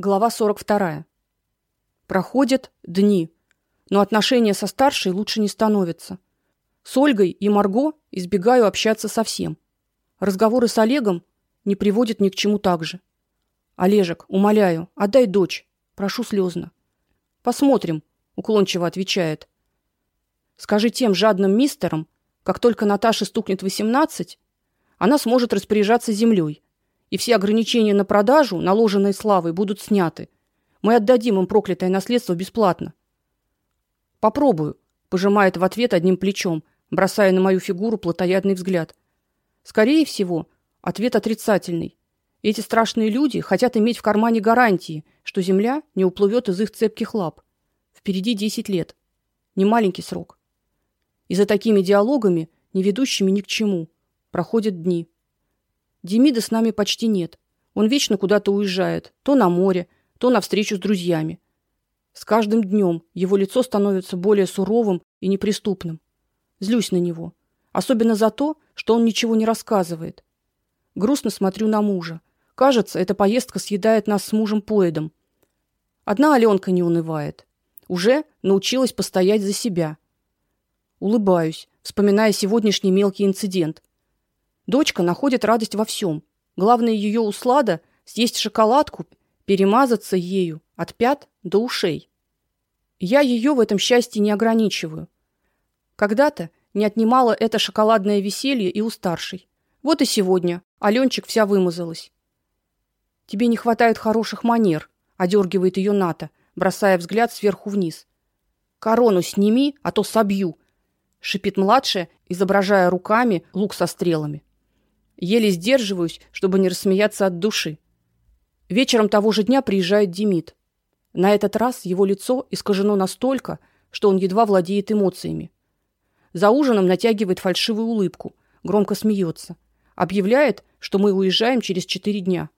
Глава 42. Проходят дни, но отношения со старшей лучше не становятся. С Ольгой и Марго избегаю общаться совсем. Разговоры с Олегом не приводят ни к чему также. Олежек, умоляю, отдай дочь, прошу слезно. Посмотрим, уклончиво отвечает. Скажи тем жадным мистерам, как только Наташе стукнет 18, она сможет распоряжаться землей и все ограничения на продажу, наложенные славой, будут сняты. Мы отдадим им проклятое наследство бесплатно. Попробую, пожимает в ответ одним плечом, бросая на мою фигуру плотоядный взгляд. Скорее всего, ответ отрицательный. Эти страшные люди хотят иметь в кармане гарантии, что земля не уплывет из их цепких лап. Впереди 10 лет. Не маленький срок. И за такими диалогами, не ведущими ни к чему, проходят дни. Демида с нами почти нет. Он вечно куда-то уезжает, то на море, то на встречу с друзьями. С каждым днем его лицо становится более суровым и неприступным. Злюсь на него, особенно за то, что он ничего не рассказывает. Грустно смотрю на мужа. Кажется, эта поездка съедает нас с мужем поедом. Одна Алёнка не унывает. Уже научилась постоять за себя. Улыбаюсь, вспоминая сегодняшний мелкий инцидент. Дочка находит радость во всем. Главное ее услада съесть шоколадку, перемазаться ею от пят до ушей. Я ее в этом счастье не ограничиваю. Когда-то не отнимала это шоколадное веселье и у старшей. Вот и сегодня Алёнчик вся вымазалась. Тебе не хватает хороших манер, одергивает ее Ната, бросая взгляд сверху вниз. Корону сними, а то собью, шипит младшая, изображая руками лук со стрелами. Еле сдерживаюсь, чтобы не рассмеяться от души. Вечером того же дня приезжает Демид. На этот раз его лицо искажено настолько, что он едва владеет эмоциями. За ужином натягивает фальшивую улыбку, громко смеется, объявляет, что мы уезжаем через четыре дня.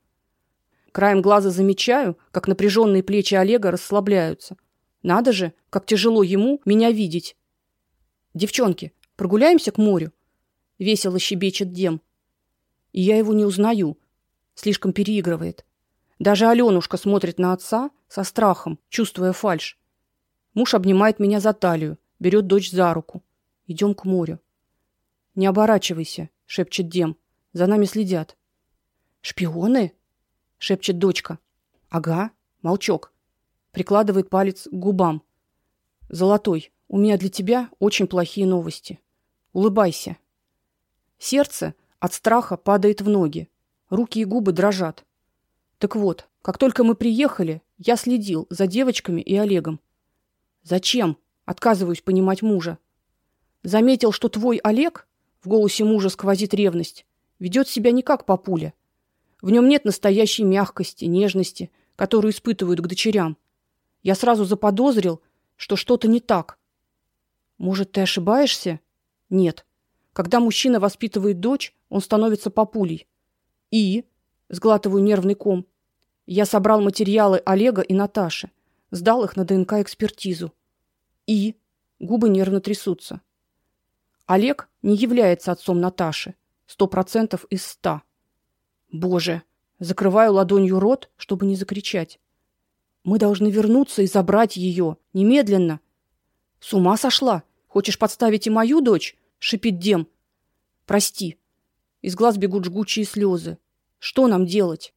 Краем глаза замечаю, как напряженные плечи Олега расслабляются. Надо же, как тяжело ему меня видеть. Девчонки, прогуляемся к морю, весело щебечет Дем и я его не узнаю. Слишком переигрывает. Даже Алёнушка смотрит на отца со страхом, чувствуя фальшь. Муж обнимает меня за талию, берет дочь за руку. Идем к морю. Не оборачивайся, шепчет Дем. За нами следят. Шпионы? шепчет дочка. Ага, молчок. Прикладывает палец к губам. Золотой, у меня для тебя очень плохие новости. Улыбайся. Сердце от страха падает в ноги. Руки и губы дрожат. Так вот, как только мы приехали, я следил за девочками и Олегом. Зачем? Отказываюсь понимать мужа. Заметил, что твой Олег, в голосе мужа сквозит ревность, ведет себя не как папуля. В нем нет настоящей мягкости, нежности, которую испытывают к дочерям. Я сразу заподозрил, что что-то не так. Может, ты ошибаешься? Нет. Когда мужчина воспитывает дочь, он становится папулей. И сглатываю нервный ком. Я собрал материалы Олега и Наташи, сдал их на ДНК экспертизу. И губы нервно трясутся. Олег не является отцом Наташи. Сто процентов из ста. Боже, закрываю ладонью рот, чтобы не закричать. Мы должны вернуться и забрать ее немедленно. С ума сошла? Хочешь подставить и мою дочь? шипит Дем. Прости. Из глаз бегут жгучие слезы. Что нам делать?